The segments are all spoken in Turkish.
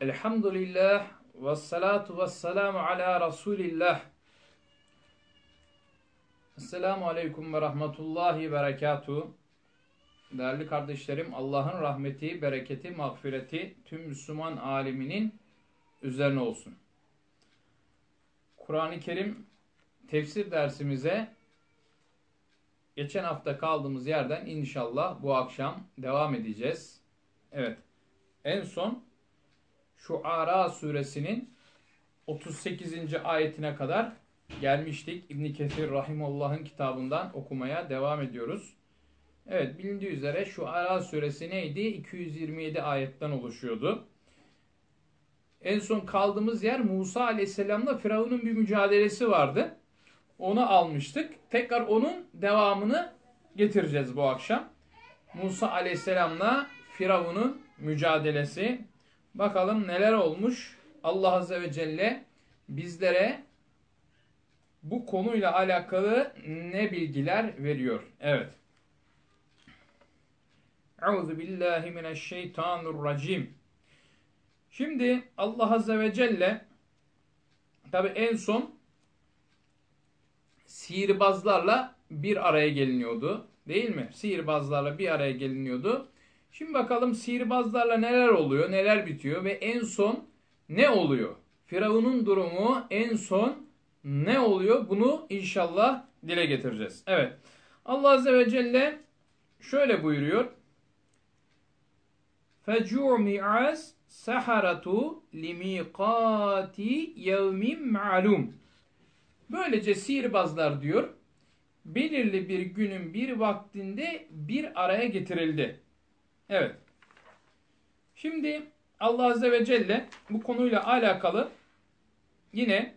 Elhamdülillah ve salatu ve selamu ala Resulillah. Esselamu Aleyküm ve Rahmetullahi ve Berekatuhu. Değerli kardeşlerim, Allah'ın rahmeti, bereketi, mağfireti tüm Müslüman aleminin üzerine olsun. Kur'an-ı Kerim tefsir dersimize geçen hafta kaldığımız yerden inşallah bu akşam devam edeceğiz. Evet, en son Şuara suresinin 38. ayetine kadar gelmiştik. İbn Kesir Rahimullah'ın kitabından okumaya devam ediyoruz. Evet bilindiği üzere Şuara suresi neydi? 227 ayetten oluşuyordu. En son kaldığımız yer Musa Aleyhisselam'la Firavun'un bir mücadelesi vardı. Onu almıştık. Tekrar onun devamını getireceğiz bu akşam. Musa Aleyhisselam'la Firavun'un mücadelesi. Bakalım neler olmuş. Allah Azze ve Celle bizlere bu konuyla alakalı ne bilgiler veriyor? Evet. Euzu billahi mineşşeytanirracim. Şimdi Allah Azze ve Celle tabi en son sihirbazlarla bir araya geliniyordu. Değil mi? Sihirbazlarla bir araya geliniyordu. Şimdi bakalım sihirbazlarla neler oluyor, neler bitiyor ve en son ne oluyor? Firavun'un durumu en son ne oluyor? Bunu inşallah dile getireceğiz. Evet. Allah Azze ve Celle şöyle buyuruyor. فَجُعْمِعَزْ سَحَرَةُ لِمِيقَاتِ يَوْمٍ مَعْلُومٍ Böylece sihirbazlar diyor, belirli bir günün bir vaktinde bir araya getirildi. Evet. Şimdi Allah Azze ve Celle bu konuyla alakalı yine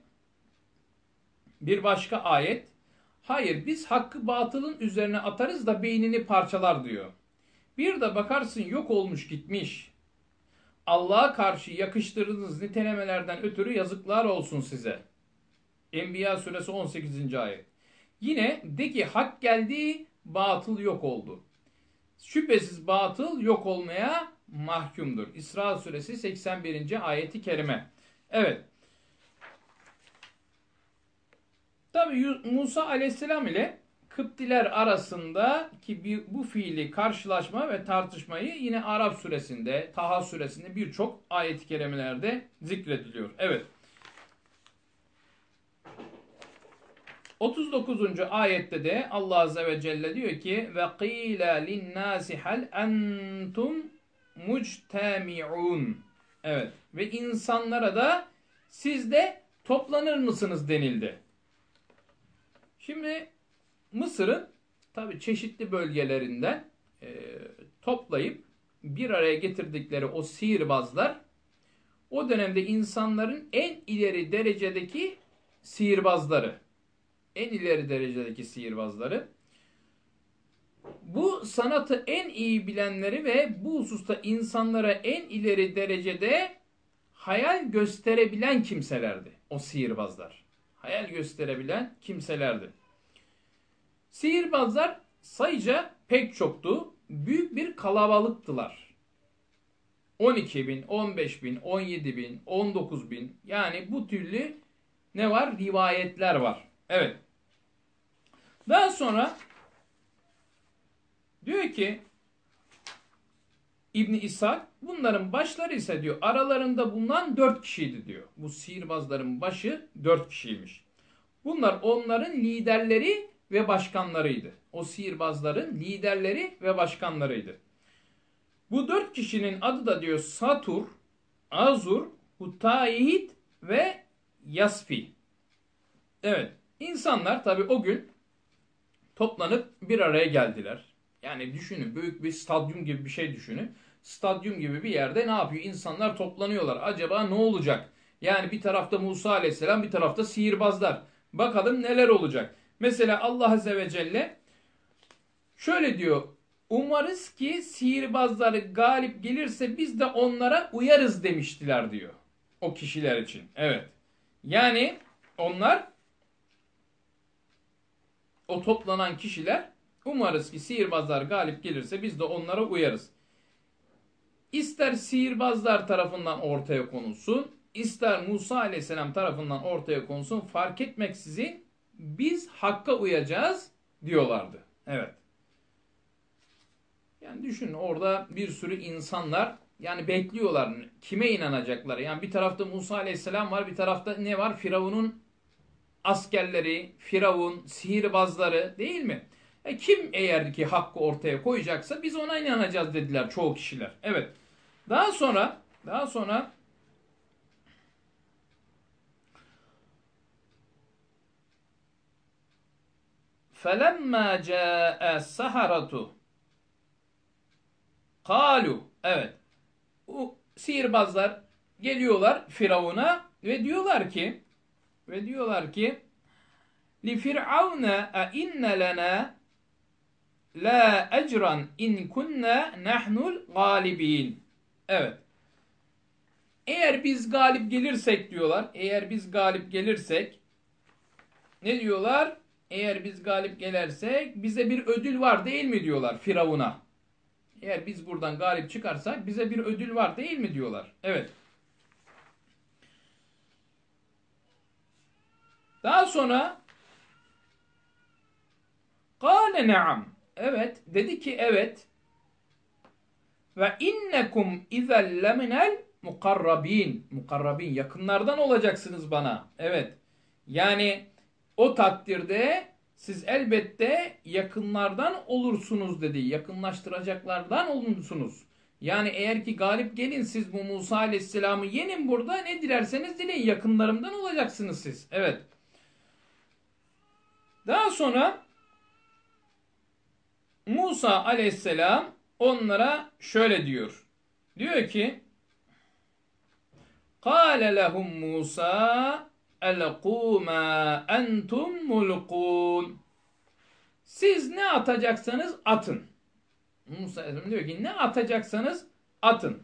bir başka ayet. Hayır biz hakkı batılın üzerine atarız da beynini parçalar diyor. Bir de bakarsın yok olmuş gitmiş. Allah'a karşı yakıştırdığınız nitelemelerden ötürü yazıklar olsun size. Enbiya suresi 18. ayet. Yine de ki hak geldi, batıl yok oldu. Şüphesiz batıl yok olmaya mahkumdur. İsra suresi 81. ayeti kerime. Evet. Tabi Musa aleyhisselam ile Kıptiler arasında ki bu fiili karşılaşma ve tartışmayı yine Arap suresinde, Taha suresinde birçok ayet-i kerimelerde zikrediliyor. Evet. 39. ayette de Allah Azze ve Celle diyor ki ve qîle linnâsi hal entum muctemi'un. Evet. Ve insanlara da siz de toplanır mısınız denildi. Şimdi Mısır'ın tabi çeşitli bölgelerinden e, toplayıp bir araya getirdikleri o sihirbazlar o dönemde insanların en ileri derecedeki sihirbazları en ileri derecedeki sihirbazları. Bu sanatı en iyi bilenleri ve bu hususta insanlara en ileri derecede hayal gösterebilen kimselerdi. O sihirbazlar. Hayal gösterebilen kimselerdi. Sihirbazlar sayıca pek çoktu. Büyük bir kalabalıktılar. 12 bin, 15 bin, 17 bin, 19 bin yani bu türlü ne var? Rivayetler var. Evet. Daha sonra diyor ki İbni İshak bunların başları ise diyor aralarında bulunan dört kişiydi diyor. Bu sihirbazların başı dört kişiymiş. Bunlar onların liderleri ve başkanlarıydı. O sihirbazların liderleri ve başkanlarıydı. Bu dört kişinin adı da diyor Satur, Azur, Hutayhit ve Yasfi. Evet. insanlar tabi o gün toplanıp bir araya geldiler. Yani düşünün büyük bir stadyum gibi bir şey düşünün. Stadyum gibi bir yerde ne yapıyor? İnsanlar toplanıyorlar. Acaba ne olacak? Yani bir tarafta Musa aleyhisselam bir tarafta sihirbazlar. Bakalım neler olacak. Mesela Allah azze ve celle şöyle diyor. Umarız ki sihirbazları galip gelirse biz de onlara uyarız demiştiler diyor. O kişiler için. Evet. Yani onlar o toplanan kişiler umarız ki sihirbazlar galip gelirse biz de onlara uyarız. ister sihirbazlar tarafından ortaya konulsun, ister Musa aleyhisselam tarafından ortaya konulsun fark etmeksizin biz hakka uyacağız diyorlardı. Evet. Yani düşünün orada bir sürü insanlar yani bekliyorlar. Kime inanacaklar? Yani bir tarafta Musa aleyhisselam var, bir tarafta ne var? Firavun'un askerleri, Firavun, sihirbazları değil mi? E kim eğer ki hakkı ortaya koyacaksa biz ona inanacağız dediler çoğu kişiler. Evet. Daha sonra daha sonra فَلَمَّا جَاءَ السَّحَرَةُ Kalu. Evet. Bu sihirbazlar geliyorlar Firavun'a ve diyorlar ki ve diyorlar ki li firavuna a inne lana la ecran in kunna nahnul galibin. Evet. Eğer biz galip gelirsek diyorlar. Eğer biz galip gelirsek ne diyorlar? Eğer biz galip gelirsek bize bir ödül var değil mi diyorlar Firavun'a. Eğer biz buradan galip çıkarsak bize bir ödül var değil mi diyorlar. Evet. Daha sonra Kale ne'am. Evet. Dedi ki evet. Ve innekum izel leminel mukarrabin. Mukarrabin. Yakınlardan olacaksınız bana. Evet. Yani o takdirde siz elbette yakınlardan olursunuz dedi. Yakınlaştıracaklardan olursunuz. Yani eğer ki galip gelin siz bu Musa Aleyhisselam'ı yenin burada ne dilerseniz dileyin yakınlarımdan olacaksınız siz. Evet. Daha sonra Musa Aleyhisselam onlara şöyle diyor. Diyor ki Kale lehum Musa elqû mâ entum mulkûn. Siz ne atacaksanız atın. Musa Aleyhisselam diyor ki ne atacaksanız atın.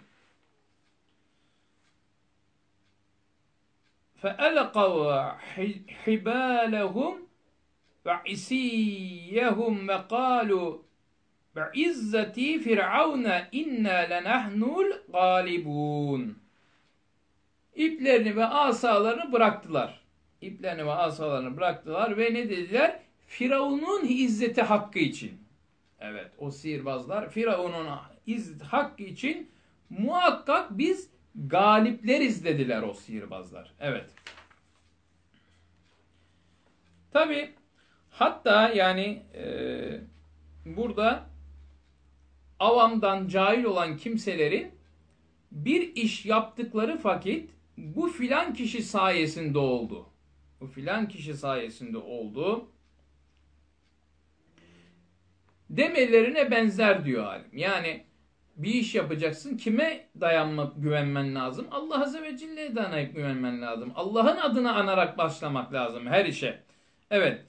فَأَلْقَوْا حِبَالَهُمْ ve isiyehum ve kalu ve izzeti firavne. İplerini ve asalarını bıraktılar. İplerini ve asalarını bıraktılar ve ne dediler? Firavun'un izzeti hakkı için. Evet o sihirbazlar Firavun'un hakkı için muhakkak biz galipleriz dediler o sihirbazlar. Evet. Tabi hatta yani e, burada avamdan cahil olan kimselerin bir iş yaptıkları vakit bu filan kişi sayesinde oldu. Bu filan kişi sayesinde oldu. Demelerine benzer diyor alim. Yani bir iş yapacaksın. Kime dayanmak, güvenmen lazım? Allah Azze ve Celle'ye dayanıp güvenmen lazım. Allah'ın adını anarak başlamak lazım her işe. Evet.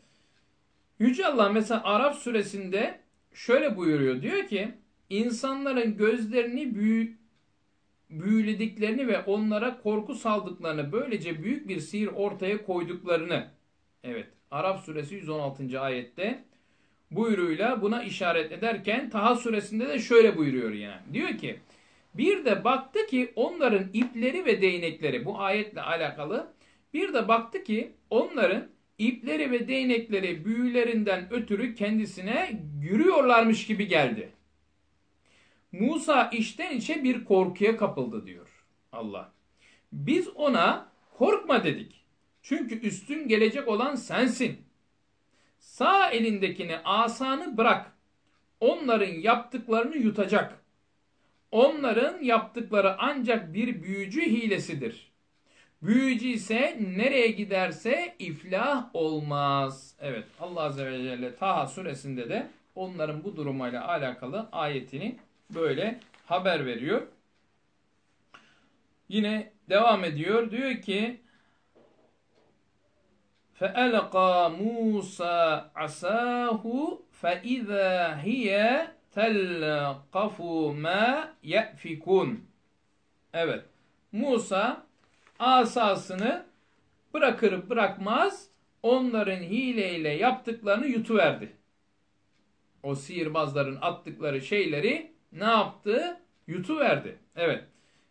Yüce Allah mesela Arap suresinde şöyle buyuruyor. Diyor ki insanların gözlerini büyü, büyülediklerini ve onlara korku saldıklarını böylece büyük bir sihir ortaya koyduklarını evet Arap suresi 116. ayette buyruğuyla buna işaret ederken Taha suresinde de şöyle buyuruyor yani. Diyor ki bir de baktı ki onların ipleri ve değnekleri bu ayetle alakalı bir de baktı ki onların ipleri ve değnekleri büyülerinden ötürü kendisine yürüyorlarmış gibi geldi. Musa içten içe bir korkuya kapıldı diyor Allah. Biz ona korkma dedik. Çünkü üstün gelecek olan sensin. Sağ elindekini asanı bırak. Onların yaptıklarını yutacak. Onların yaptıkları ancak bir büyücü hilesidir. Büyücü ise nereye giderse iflah olmaz. Evet Allah Azze ve Celle Taha suresinde de onların bu durumayla alakalı ayetini böyle haber veriyor. Yine devam ediyor. Diyor ki فَأَلْقَى مُوسَى عَسَاهُ فَإِذَا هِيَ تَلْقَفُ مَا يَأْفِكُونَ Evet. Musa asasını bırakır bırakmaz onların hileyle yaptıklarını yutuverdi. O sihirbazların attıkları şeyleri ne yaptı? yutuverdi. Evet.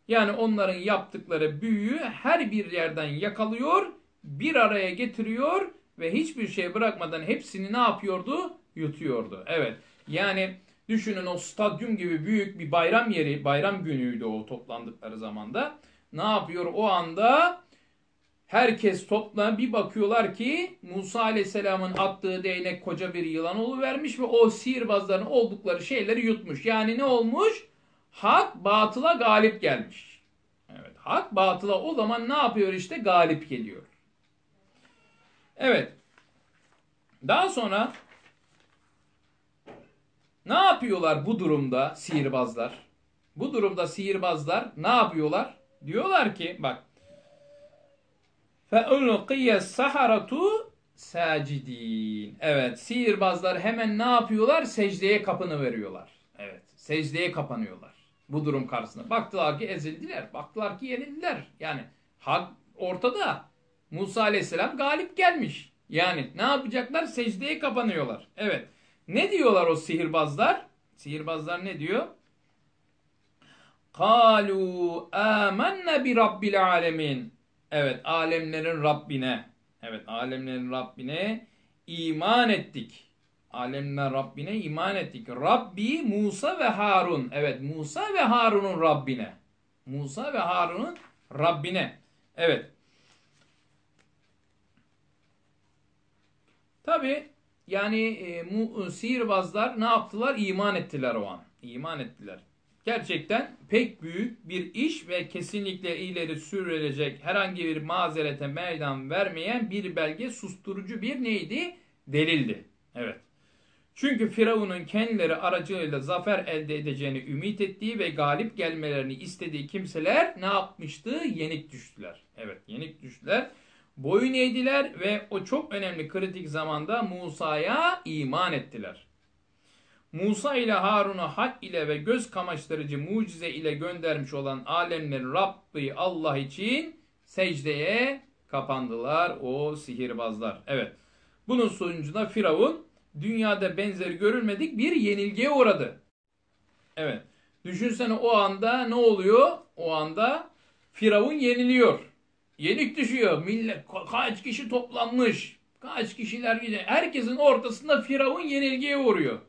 Yani onların yaptıkları büyüyü her bir yerden yakalıyor, bir araya getiriyor ve hiçbir şey bırakmadan hepsini ne yapıyordu? Yutuyordu. Evet. Yani düşünün o stadyum gibi büyük bir bayram yeri, bayram günüydü o toplandıkları zamanda. Ne yapıyor o anda? Herkes topla bir bakıyorlar ki Musa Aleyhisselam'ın attığı değnek koca bir yılan vermiş ve o sihirbazların oldukları şeyleri yutmuş. Yani ne olmuş? Hak batıla galip gelmiş. Evet, hak batıla o zaman ne yapıyor işte? Galip geliyor. Evet. Daha sonra ne yapıyorlar bu durumda sihirbazlar? Bu durumda sihirbazlar ne yapıyorlar? Diyorlar ki bak فَاُلْقِيَ السَّحَرَةُ sacidin. Evet, sihirbazlar hemen ne yapıyorlar? Secdeye kapını veriyorlar. Evet, secdeye kapanıyorlar. Bu durum karşısında. Baktılar ki ezildiler. Baktılar ki yenildiler. Yani hak ortada. Musa aleyhisselam galip gelmiş. Yani ne yapacaklar? Secdeye kapanıyorlar. Evet. Ne diyorlar o sihirbazlar? Sihirbazlar ne diyor? Kalu amenne bi rabbil alemin. Evet, alemlerin Rabbine. Evet, alemlerin Rabbine iman ettik. Alemler Rabbine iman ettik. Rabbi Musa ve Harun. Evet, Musa ve Harun'un Rabbine. Musa ve Harun'un Rabbine. Evet. Tabi yani e, mu, sihirbazlar ne yaptılar? İman ettiler o an. İman ettiler. Gerçekten pek büyük bir iş ve kesinlikle ileri sürülecek herhangi bir mazerete meydan vermeyen bir belge susturucu bir neydi? Delildi. Evet. Çünkü Firavun'un kendileri aracılığıyla zafer elde edeceğini ümit ettiği ve galip gelmelerini istediği kimseler ne yapmıştı? Yenik düştüler. Evet yenik düştüler. Boyun eğdiler ve o çok önemli kritik zamanda Musa'ya iman ettiler. Musa ile Harun'u hak ile ve göz kamaştırıcı mucize ile göndermiş olan alemlerin Rabbi Allah için secdeye kapandılar o sihirbazlar. Evet. Bunun sonucunda Firavun dünyada benzeri görülmedik bir yenilgiye uğradı. Evet. Düşünsene o anda ne oluyor? O anda Firavun yeniliyor. Yenik düşüyor. Millet kaç kişi toplanmış. Kaç kişiler gidiyor. Herkesin ortasında Firavun yenilgiye uğruyor.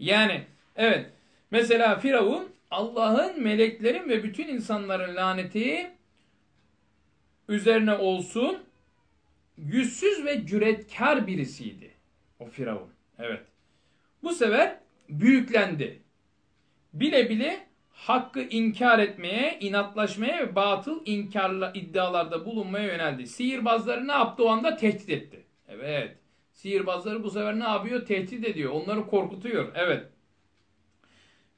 Yani evet mesela Firavun Allah'ın, meleklerin ve bütün insanların laneti üzerine olsun yüzsüz ve cüretkar birisiydi. O Firavun. Evet. Bu sefer büyüklendi. Bile bile hakkı inkar etmeye, inatlaşmaya ve batıl inkarla iddialarda bulunmaya yöneldi. Sihirbazları ne yaptı o anda? Tehdit etti. Evet. Sihirbazları bu sefer ne yapıyor? Tehdit ediyor. Onları korkutuyor. Evet.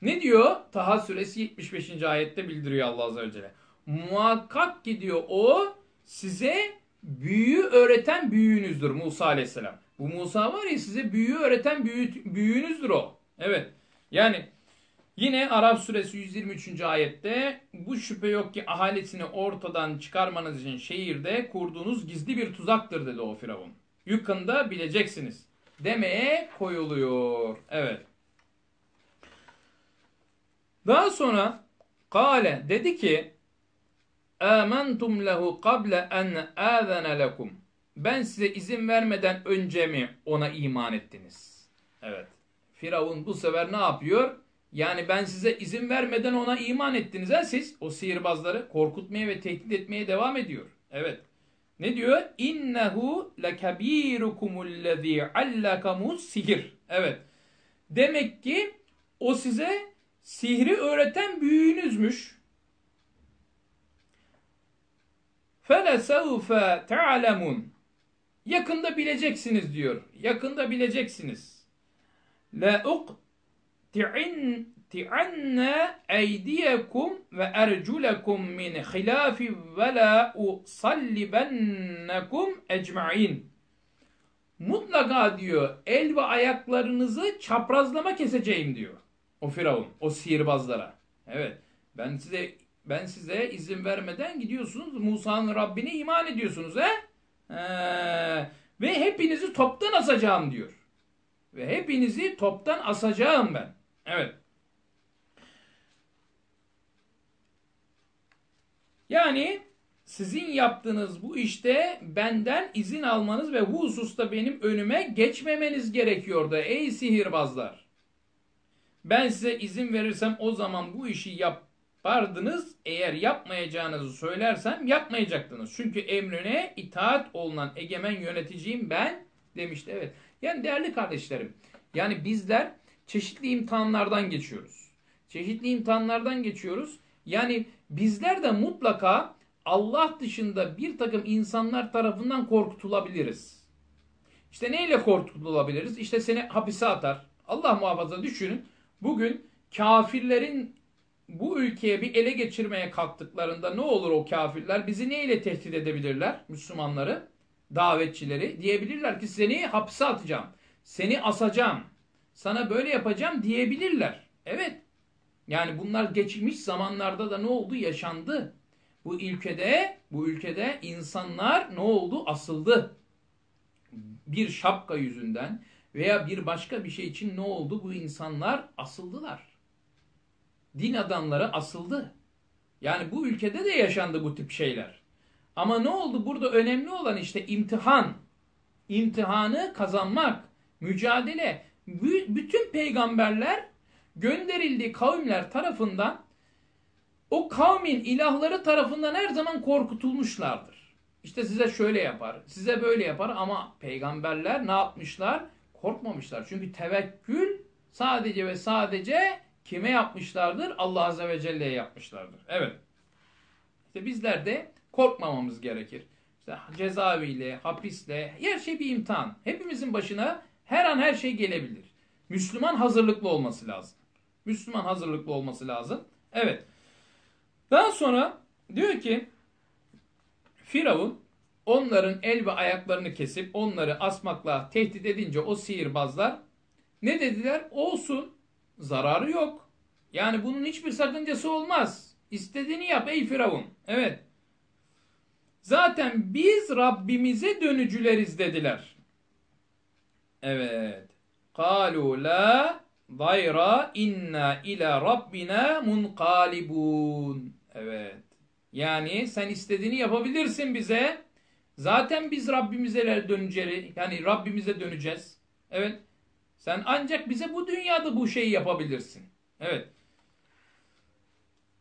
Ne diyor? Taha suresi 75. ayette bildiriyor Allah Azze ve Celle. Muhakkak ki diyor o size büyü öğreten büyüğünüzdür Musa Aleyhisselam. Bu Musa var ya size büyü öğreten büyü, büyüğünüzdür o. Evet. Yani yine Arap suresi 123. ayette bu şüphe yok ki ahalisini ortadan çıkarmanız için şehirde kurduğunuz gizli bir tuzaktır dedi o Firavun. Yakında bileceksiniz demeye koyuluyor. Evet. Daha sonra Kale dedi ki Âmentum lehu kable en âzene lekum ben size izin vermeden önce mi ona iman ettiniz? Evet. Firavun bu sefer ne yapıyor? Yani ben size izin vermeden ona iman ettiniz ha siz. O sihirbazları korkutmaya ve tehdit etmeye devam ediyor. Evet. Ne diyor? İnnehu lekebîrukumullezî allakamus sihir. Evet. Demek ki o size sihri öğreten büyüğünüzmüş. فَلَسَوْفَ تَعْلَمُونَ Yakında bileceksiniz diyor. Yakında bileceksiniz. La ve erculekum min hilafi ve la usallibennekum ecma'in. Mutlaka diyor el ve ayaklarınızı çaprazlama keseceğim diyor. O Firavun, o sihirbazlara. Evet. Ben size ben size izin vermeden gidiyorsunuz Musa'nın Rabbine iman ediyorsunuz he? He. Ve hepinizi toptan asacağım diyor. Ve hepinizi toptan asacağım ben. Evet. Yani sizin yaptığınız bu işte benden izin almanız ve bu hususta benim önüme geçmemeniz gerekiyordu ey sihirbazlar. Ben size izin verirsem o zaman bu işi yapardınız. Eğer yapmayacağınızı söylersem yapmayacaktınız. Çünkü emrine itaat olunan egemen yöneticiyim ben demişti. Evet. Yani değerli kardeşlerim. Yani bizler çeşitli imtihanlardan geçiyoruz. Çeşitli imtihanlardan geçiyoruz. Yani bizler de mutlaka Allah dışında bir takım insanlar tarafından korkutulabiliriz. İşte neyle korkutulabiliriz? İşte seni hapise atar. Allah muhafaza düşünün. Bugün kafirlerin bu ülkeye bir ele geçirmeye kalktıklarında ne olur o kafirler? Bizi neyle tehdit edebilirler? Müslümanları, davetçileri. Diyebilirler ki seni hapse atacağım. Seni asacağım. Sana böyle yapacağım diyebilirler. Evet. Yani bunlar geçmiş zamanlarda da ne oldu? Yaşandı. Bu ülkede, bu ülkede insanlar ne oldu? Asıldı. Bir şapka yüzünden veya bir başka bir şey için ne oldu? Bu insanlar asıldılar. Din adamları asıldı. Yani bu ülkede de yaşandı bu tip şeyler. Ama ne oldu? Burada önemli olan işte imtihan. İmtihanı kazanmak, mücadele. Bütün peygamberler gönderildiği kavimler tarafından o kavmin ilahları tarafından her zaman korkutulmuşlardır. İşte size şöyle yapar, size böyle yapar ama peygamberler ne yapmışlar? Korkmamışlar. Çünkü tevekkül sadece ve sadece kime yapmışlardır? Allah Azze ve Celle'ye yapmışlardır. Evet. İşte bizler de korkmamamız gerekir. İşte cezaeviyle, hapisle, her şey bir imtihan. Hepimizin başına her an her şey gelebilir. Müslüman hazırlıklı olması lazım. Müslüman hazırlıklı olması lazım. Evet. Daha sonra diyor ki Firavun onların el ve ayaklarını kesip onları asmakla tehdit edince o sihirbazlar ne dediler? Olsun. Zararı yok. Yani bunun hiçbir sakıncası olmaz. İstediğini yap ey Firavun. Evet. Zaten biz Rabbimize dönücüleriz dediler. Evet. Kalu la Zayra inna ila rabbina munqalibun. Evet. Yani sen istediğini yapabilirsin bize. Zaten biz Rabbimize döneceğiz. Yani Rabbimize döneceğiz. Evet. Sen ancak bize bu dünyada bu şeyi yapabilirsin. Evet.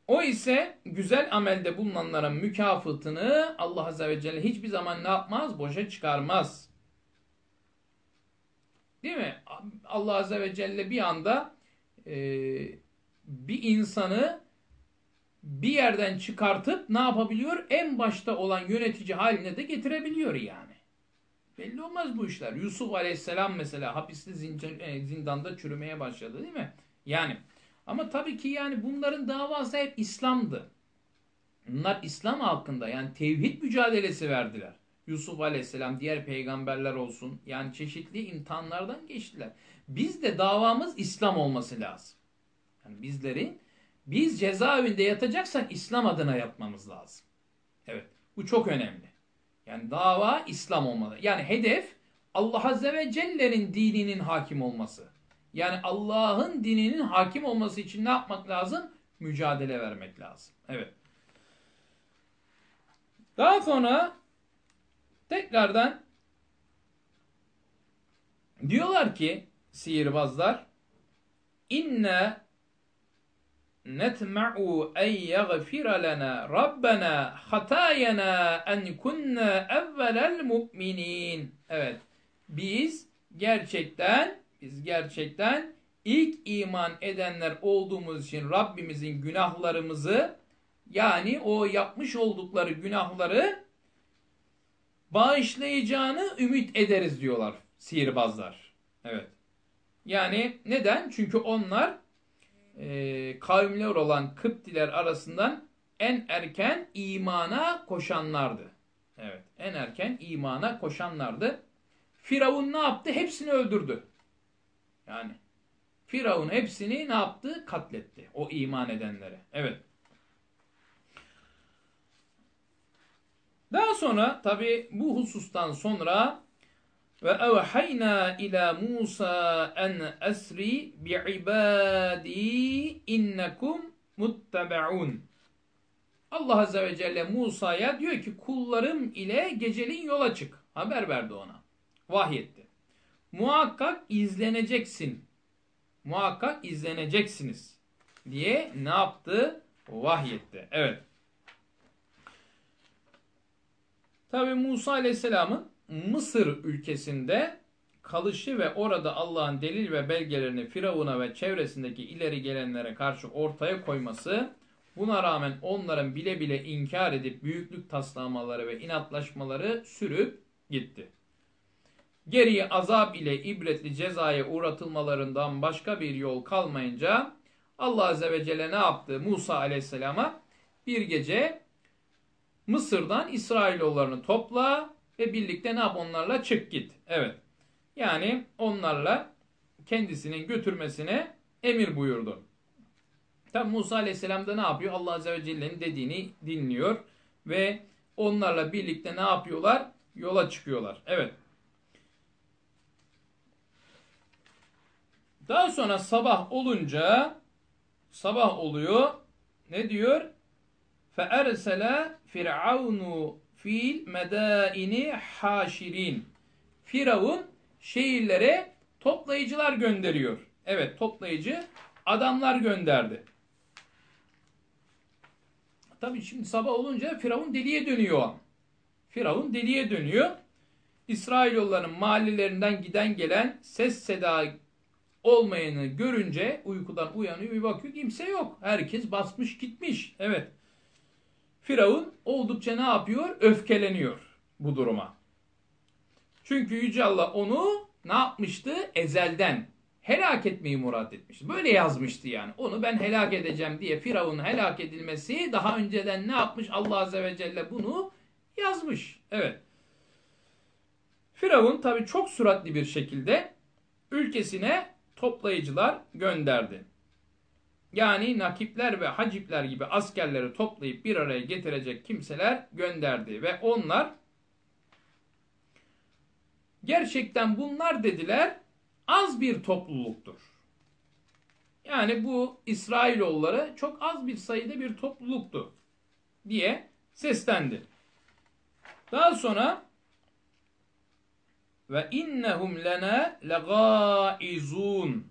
O ise güzel amelde bulunanların mükafatını Allah Azze ve Celle hiçbir zaman ne yapmaz? Boşa çıkarmaz. Değil mi? Allah Azze ve Celle bir anda e, bir insanı bir yerden çıkartıp ne yapabiliyor? En başta olan yönetici haline de getirebiliyor yani. Belli olmaz bu işler. Yusuf Aleyhisselam mesela hapiste e, zindanda çürümeye başladı değil mi? Yani ama tabii ki yani bunların davası hep İslam'dı. Bunlar İslam halkında yani tevhid mücadelesi verdiler. Yusuf Aleyhisselam, diğer peygamberler olsun. Yani çeşitli imtihanlardan geçtiler. Biz de davamız İslam olması lazım. Yani bizlerin biz cezaevinde yatacaksak İslam adına yapmamız lazım. Evet. Bu çok önemli. Yani dava İslam olmalı. Yani hedef Allah Azze ve Celle'nin dininin hakim olması. Yani Allah'ın dininin hakim olması için ne yapmak lazım? Mücadele vermek lazım. Evet. Daha sonra tekrardan diyorlar ki sihirbazlar inne netma'u en yaghfira lana rabbena hatayana en kunna evvelel mu'minin. Evet. Biz gerçekten biz gerçekten ilk iman edenler olduğumuz için Rabbimizin günahlarımızı yani o yapmış oldukları günahları bağışlayacağını ümit ederiz diyorlar sihirbazlar. Evet. Yani neden? Çünkü onlar e, kavimler olan Kıptiler arasından en erken imana koşanlardı. Evet. En erken imana koşanlardı. Firavun ne yaptı? Hepsini öldürdü. Yani Firavun hepsini ne yaptı? Katletti. O iman edenlere. Evet. Daha sonra tabi bu husustan sonra ve evhayna ila Musa en esri bi ibadi innekum muttabaun. Allah Azze ve Celle Musa'ya diyor ki kullarım ile gecelin yola çık. Haber verdi ona. Vahyetti. Muhakkak izleneceksin. Muhakkak izleneceksiniz. Diye ne yaptı? Vahyetti. Evet. Tabi Musa Aleyhisselam'ın Mısır ülkesinde kalışı ve orada Allah'ın delil ve belgelerini Firavun'a ve çevresindeki ileri gelenlere karşı ortaya koyması, buna rağmen onların bile bile inkar edip büyüklük taslamaları ve inatlaşmaları sürüp gitti. Geriye azap ile ibretli cezaya uğratılmalarından başka bir yol kalmayınca Allah Azze ve Celle ne yaptı? Musa Aleyhisselam'a bir gece Mısır'dan İsrailoğullarını topla ve birlikte ne yap onlarla çık git. Evet. Yani onlarla kendisinin götürmesine emir buyurdu. Tabi Musa Aleyhisselam da ne yapıyor? Allah Azze ve Celle'nin dediğini dinliyor ve onlarla birlikte ne yapıyorlar? Yola çıkıyorlar. Evet. Daha sonra sabah olunca sabah oluyor. Ne diyor? Fe'ersele Firavunu fil medaini haşirin. Firavun şehirlere toplayıcılar gönderiyor. Evet toplayıcı adamlar gönderdi. Tabi şimdi sabah olunca Firavun deliye dönüyor o. Firavun deliye dönüyor. İsrailoğullarının mahallelerinden giden gelen ses seda olmayanı görünce uykudan uyanıyor bir bakıyor kimse yok. Herkes basmış gitmiş. Evet. Firavun oldukça ne yapıyor? Öfkeleniyor bu duruma. Çünkü Yüce Allah onu ne yapmıştı? Ezelden helak etmeyi murat etmişti. Böyle yazmıştı yani. Onu ben helak edeceğim diye Firavun'un helak edilmesi daha önceden ne yapmış? Allah Azze ve Celle bunu yazmış. Evet. Firavun tabi çok süratli bir şekilde ülkesine toplayıcılar gönderdi. Yani nakipler ve hacipler gibi askerleri toplayıp bir araya getirecek kimseler gönderdi. Ve onlar gerçekten bunlar dediler az bir topluluktur. Yani bu İsrailoğulları çok az bir sayıda bir topluluktu diye seslendi. Daha sonra ve innehum lena legaizun.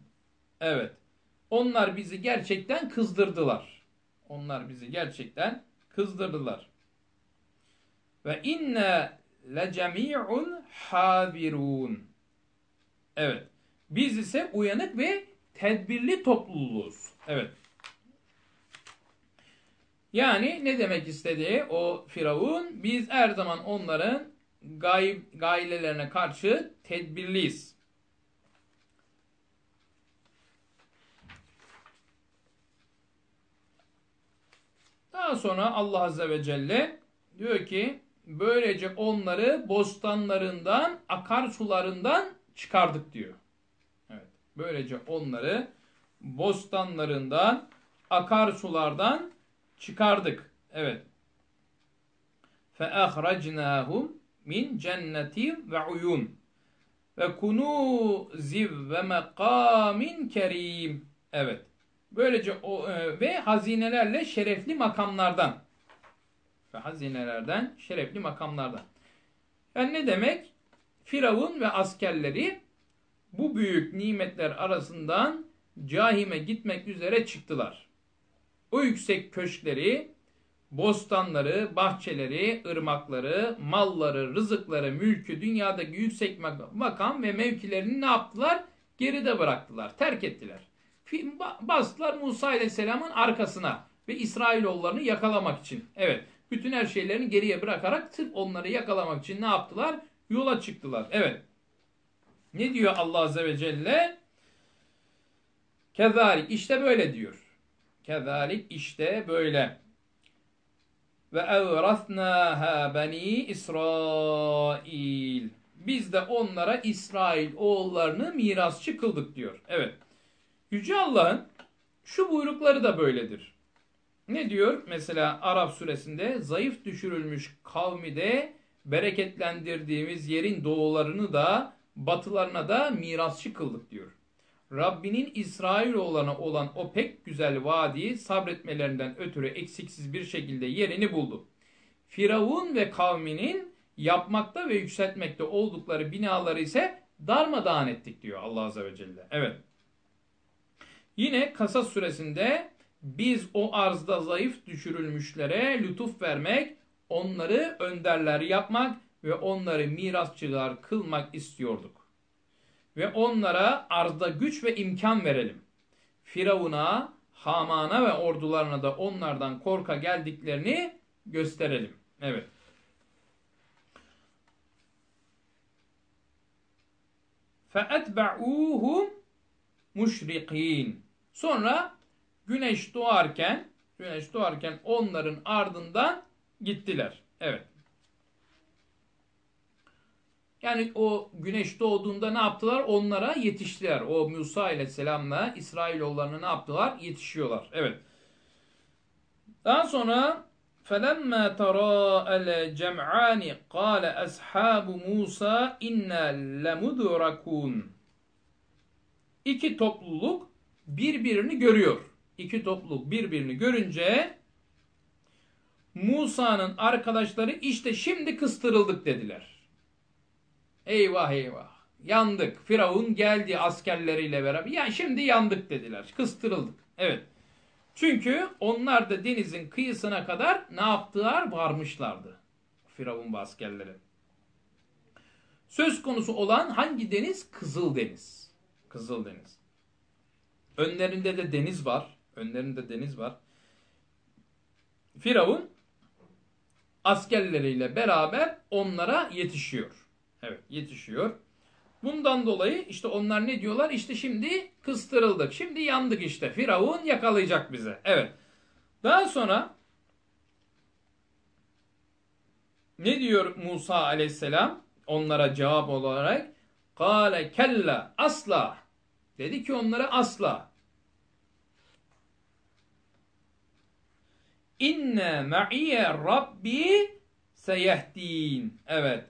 Evet. Onlar bizi gerçekten kızdırdılar. Onlar bizi gerçekten kızdırdılar. Ve inne lecemi'un havirun. Evet. Biz ise uyanık ve tedbirli topluluğuz. Evet. Yani ne demek istediği o Firavun biz her zaman onların gay gailelerine karşı tedbirliyiz. Daha sonra Allah Azze ve Celle diyor ki böylece onları bostanlarından, akarsularından çıkardık diyor. Evet. Böylece onları bostanlarından, akarsulardan çıkardık. Evet. فَاَخْرَجْنَاهُمْ min cenneti ve uyun ve kunuziv ve mekamin kerim. Evet. Böylece o e, ve hazinelerle şerefli makamlardan ve hazinelerden şerefli makamlardan. Yani ne demek? Firavun ve askerleri bu büyük nimetler arasından cahime gitmek üzere çıktılar. O yüksek köşkleri, bostanları, bahçeleri, ırmakları, malları, rızıkları, mülkü, dünyadaki yüksek makam ve mevkilerini ne yaptılar? Geride bıraktılar, terk ettiler. Bastılar Musa Aleyhisselam'ın arkasına ve İsrailoğullarını yakalamak için. Evet, bütün her şeylerini geriye bırakarak sırf onları yakalamak için ne yaptılar? Yola çıktılar. Evet. Ne diyor Allah Azze ve Celle? Kezalik işte böyle diyor. Kezalik işte böyle ve evrasnaha beni İsrail. Biz de onlara İsrail oğullarını mirasçı kıldık diyor. Evet. Yüce Allah'ın şu buyrukları da böyledir. Ne diyor? Mesela Arap suresinde zayıf düşürülmüş kavmi de bereketlendirdiğimiz yerin doğularını da batılarına da mirasçı kıldık diyor. Rabbinin İsrailoğlan'a olan o pek güzel vaadiyi sabretmelerinden ötürü eksiksiz bir şekilde yerini buldu. Firavun ve kavminin yapmakta ve yükseltmekte oldukları binaları ise darmadağın ettik diyor Allah Azze ve Celle. Evet. Yine Kasas suresinde biz o arzda zayıf düşürülmüşlere lütuf vermek, onları önderler yapmak ve onları mirasçılar kılmak istiyorduk. Ve onlara arzda güç ve imkan verelim. Firavun'a, Haman'a ve ordularına da onlardan korka geldiklerini gösterelim. Evet. فَاَتْبَعُوهُمْ muşrikin. Sonra güneş doğarken güneş doğarken onların ardından gittiler. Evet. Yani o güneş doğduğunda ne yaptılar? Onlara yetiştiler. O Musa aleyhisselamla İsrailoğullarına ne yaptılar? Yetişiyorlar. Evet. Daha sonra فَلَمَّا تَرَاءَ الْجَمْعَانِ قَالَ أَصْحَابُ مُوسَى اِنَّا لَمُدْرَكُونَ İki topluluk birbirini görüyor. İki topluluk birbirini görünce Musa'nın arkadaşları işte şimdi kıstırıldık dediler. Eyvah eyvah. Yandık. Firavun geldi askerleriyle beraber. Yani şimdi yandık dediler. Kıstırıldık. Evet. Çünkü onlar da denizin kıyısına kadar ne yaptılar? Varmışlardı. Firavun askerleri. Söz konusu olan hangi deniz? Kızıl Deniz. Kızıl Deniz. Önlerinde de deniz var. Önlerinde deniz var. Firavun askerleriyle beraber onlara yetişiyor. Evet yetişiyor. Bundan dolayı işte onlar ne diyorlar? İşte şimdi kıstırıldık. Şimdi yandık işte. Firavun yakalayacak bize. Evet. Daha sonra ne diyor Musa aleyhisselam onlara cevap olarak? Kale kella asla. Dedi ki onlara asla. İnne ma'iye rabbi seyehdin. Evet.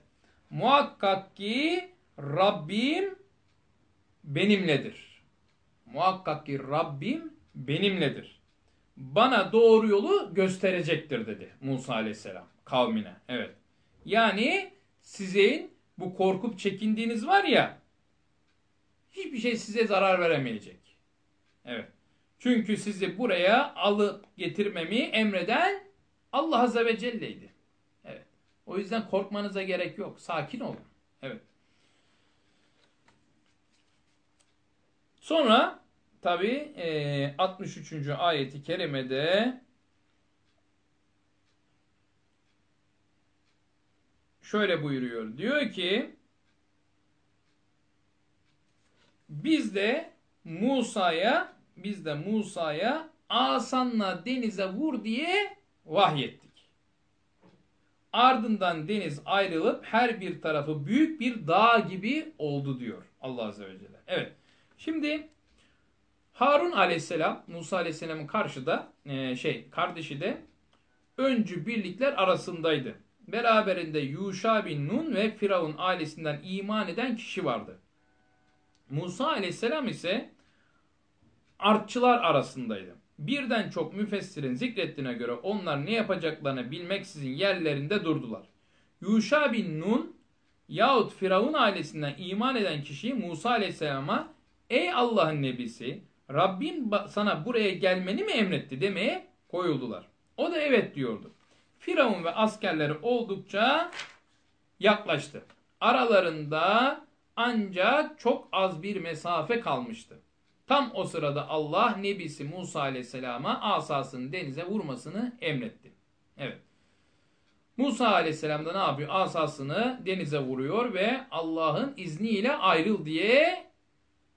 Muhakkak ki Rabbim benimledir. Muhakkak ki Rabbim benimledir. Bana doğru yolu gösterecektir dedi Musa aleyhisselam kavmine. Evet. Yani sizin bu korkup çekindiğiniz var ya hiçbir şey size zarar veremeyecek. Evet. Çünkü sizi buraya alıp getirmemi emreden Allah Azze ve Celle'ydi. Evet. O yüzden korkmanıza gerek yok. Sakin olun. Evet. Sonra tabi 63. ayeti kerimede şöyle buyuruyor. Diyor ki biz de Musa'ya biz de Musa'ya asanla denize vur diye vahyettik. Ardından deniz ayrılıp her bir tarafı büyük bir dağ gibi oldu diyor Allah Azze ve Celle. Evet. Şimdi Harun aleyhisselam Musa aleyhisselamın karşıda e, şey kardeşi de öncü birlikler arasındaydı. Beraberinde Yuşa bin Nun ve Firavun ailesinden iman eden kişi vardı. Musa aleyhisselam ise artçılar arasındaydı. Birden çok müfessirin zikrettiğine göre onlar ne yapacaklarını bilmeksizin yerlerinde durdular. Yuşa bin Nun yahut Firavun ailesinden iman eden kişi Musa aleyhisselama ey Allah'ın nebisi Rabbim sana buraya gelmeni mi emretti demeye koyuldular. O da evet diyordu. Firavun ve askerleri oldukça yaklaştı. Aralarında ancak çok az bir mesafe kalmıştı. Tam o sırada Allah Nebisi Musa Aleyhisselam'a asasını denize vurmasını emretti. Evet. Musa Aleyhisselam da ne yapıyor? Asasını denize vuruyor ve Allah'ın izniyle ayrıl diye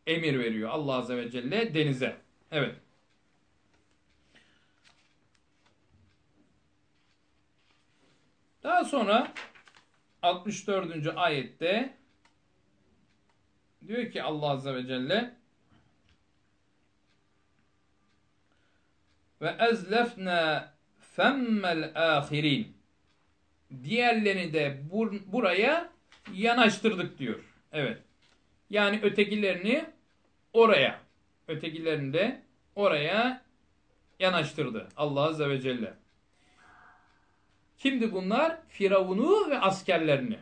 emir veriyor. Allah Azze ve Celle denize. Evet. Daha sonra 64. ayette diyor ki Allah Azze ve Celle ve ezlefne femmel ahirin diğerlerini de bur buraya yanaştırdık diyor. Evet. Yani ötekilerini oraya, ötekilerini de oraya yanaştırdı Allah Azze ve Celle. Kimdi bunlar? Firavun'u ve askerlerini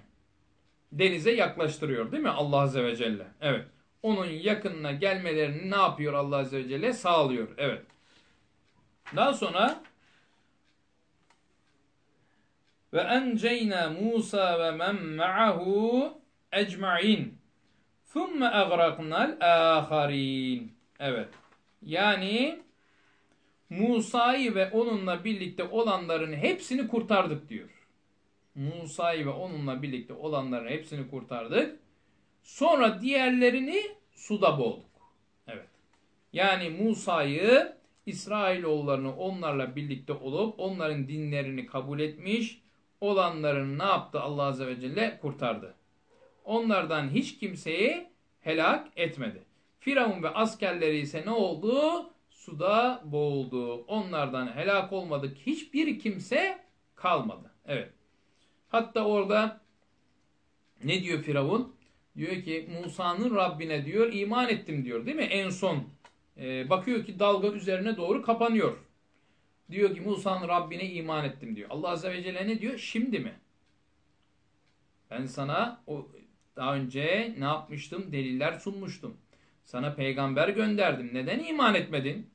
denize yaklaştırıyor değil mi Allah Azze ve Celle? Evet. Onun yakınına gelmelerini ne yapıyor Allah Azze ve Celle? Sağlıyor. Evet. Daha sonra ve enceyna Musa ve men ma'ahu ecma'in thumme agraqnal aharin. Evet. Yani Musa'yı ve onunla birlikte olanların hepsini kurtardık diyor. Musa'yı ve onunla birlikte olanların hepsini kurtardık. Sonra diğerlerini suda boğduk. Evet. Yani Musa'yı İsrailoğullarını onlarla birlikte olup onların dinlerini kabul etmiş olanların ne yaptı Allah Azze ve Celle? Kurtardı. Onlardan hiç kimseyi helak etmedi. Firavun ve askerleri ise ne oldu? Suda boğuldu. Onlardan helak olmadık hiçbir kimse kalmadı. Evet. Hatta orada ne diyor Firavun? Diyor ki Musa'nın Rabbine diyor iman ettim diyor değil mi? En son e, bakıyor ki dalga üzerine doğru kapanıyor. Diyor ki Musa'nın Rabbine iman ettim diyor. Allah Azze ve Celle ne diyor? Şimdi mi? Ben sana o daha önce ne yapmıştım? Deliller sunmuştum. Sana peygamber gönderdim. Neden iman etmedin?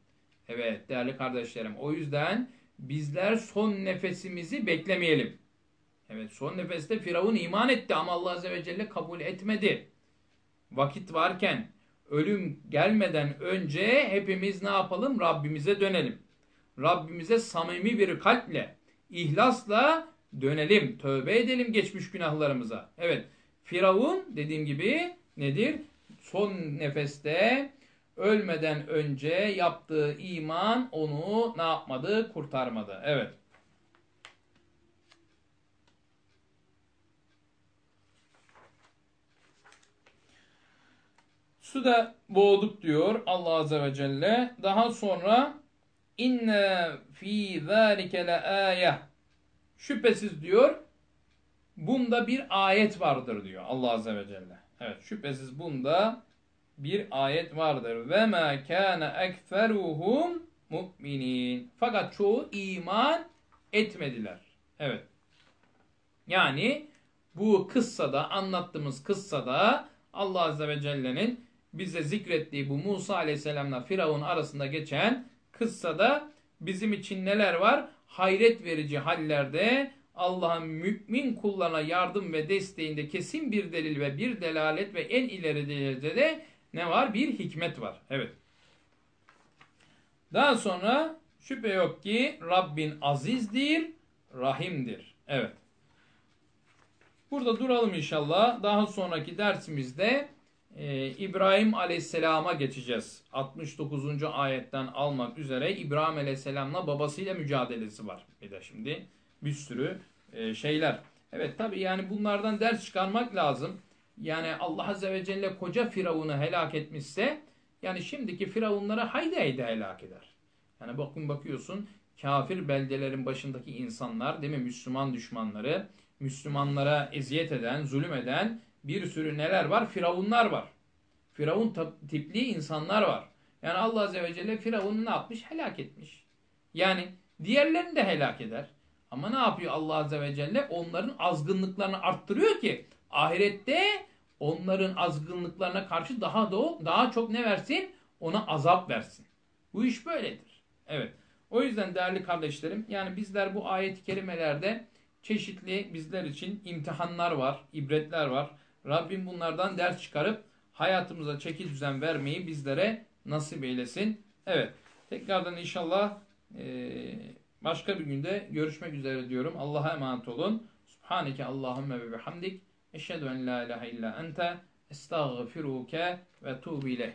Evet değerli kardeşlerim. O yüzden bizler son nefesimizi beklemeyelim. Evet son nefeste Firavun iman etti ama Allah Azze ve Celle kabul etmedi. Vakit varken ölüm gelmeden önce hepimiz ne yapalım? Rabbimize dönelim. Rabbimize samimi bir kalple, ihlasla dönelim. Tövbe edelim geçmiş günahlarımıza. Evet Firavun dediğim gibi nedir? Son nefeste ölmeden önce yaptığı iman onu ne yapmadı? Kurtarmadı. Evet. Suda boğduk diyor Allah Azze ve Celle. Daha sonra inne fi zâlike le şüphesiz diyor bunda bir ayet vardır diyor Allah Azze ve Celle. Evet şüphesiz bunda bir ayet vardır. Ve ma kana ekferuhum mu'minin. Fakat çoğu iman etmediler. Evet. Yani bu kıssada anlattığımız kıssada Allah Azze ve Celle'nin bize zikrettiği bu Musa Aleyhisselam'la Firavun arasında geçen kıssada bizim için neler var? Hayret verici hallerde Allah'ın mümin kullarına yardım ve desteğinde kesin bir delil ve bir delalet ve en ileri derecede ne var? Bir hikmet var. Evet. Daha sonra şüphe yok ki Rabbin azizdir, rahimdir. Evet. Burada duralım inşallah. Daha sonraki dersimizde e, İbrahim Aleyhisselam'a geçeceğiz. 69. ayetten almak üzere İbrahim Aleyhisselam'la babasıyla mücadelesi var. Bir de şimdi bir sürü e, şeyler. Evet tabi yani bunlardan ders çıkarmak lazım. Yani Allah Azze ve Celle koca Firavun'u helak etmişse yani şimdiki Firavunları haydi haydi helak eder. Yani bakın bakıyorsun kafir beldelerin başındaki insanlar değil mi Müslüman düşmanları Müslümanlara eziyet eden, zulüm eden bir sürü neler var? Firavunlar var. Firavun tipli insanlar var. Yani Allah Azze ve Celle Firavun'u ne yapmış? Helak etmiş. Yani diğerlerini de helak eder. Ama ne yapıyor Allah Azze ve Celle? Onların azgınlıklarını arttırıyor ki ahirette onların azgınlıklarına karşı daha da daha çok ne versin? Ona azap versin. Bu iş böyledir. Evet. O yüzden değerli kardeşlerim yani bizler bu ayet-i kerimelerde çeşitli bizler için imtihanlar var, ibretler var. Rabbim bunlardan ders çıkarıp hayatımıza çeki düzen vermeyi bizlere nasip eylesin. Evet. Tekrardan inşallah başka bir günde görüşmek üzere diyorum. Allah'a emanet olun. Subhaneke Allahümme ve bihamdik. Eşhedü en la ilahe illa ente estağfiruke ve tuğbi ileyh.